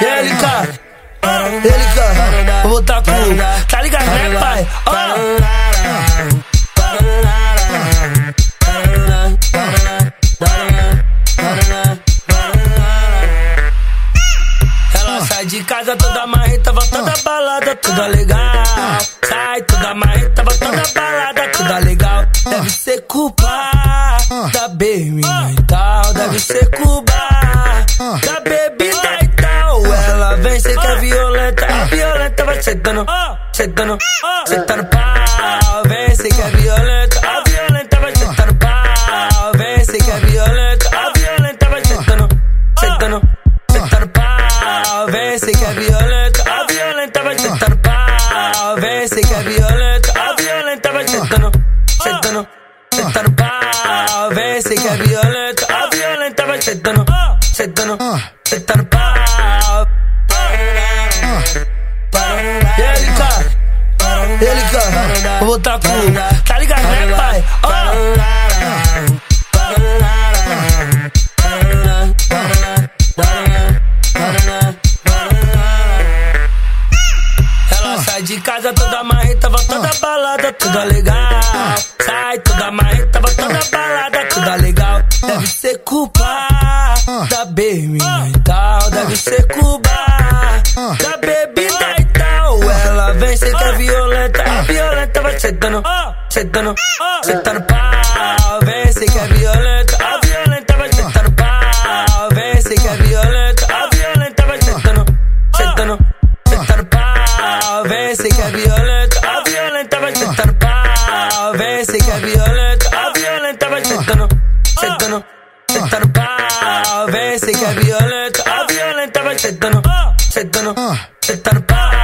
E ele, cara? Ele, cara? Vou botar cu. Tá ligado, né, pai? Ó. Ela sai de casa toda marreta, volta da balada, tudo legal. Sai toda marreta, volta da balada, tudo legal. Deve ser culpa da e tal, deve ser culpa da bebida e tal. Ela vem, cê violenta, a violenta vai sentando, sentando, sentando pau. Vem, cê a violenta vai sentando pau. Vem, cê a violenta vai sentando, sentando, sentando pau. Vem, cê a violenta vai sentando pau. Vem, cê a violenta vai sentando, sentando, sentando pau. Vem, cê a violenta vai sentando, sentando, sentando pau. E ele, cara? Ele, cara? Vou botar cu. Tá ligado, né, pai? Ó. Ela sai de casa toda marreta, volta da balada, tudo legal. Sai toda marreta, volta da balada, tudo legal. Deve ser culpa da bebida e tal, deve ser culpa da bebida e tal. Ela vem, cê que é violenta, a violenta vai sentando, sentando, sentando pau. Pau. Vem, cê que é violenta, a violenta vai sentando, sentando, sentando pau.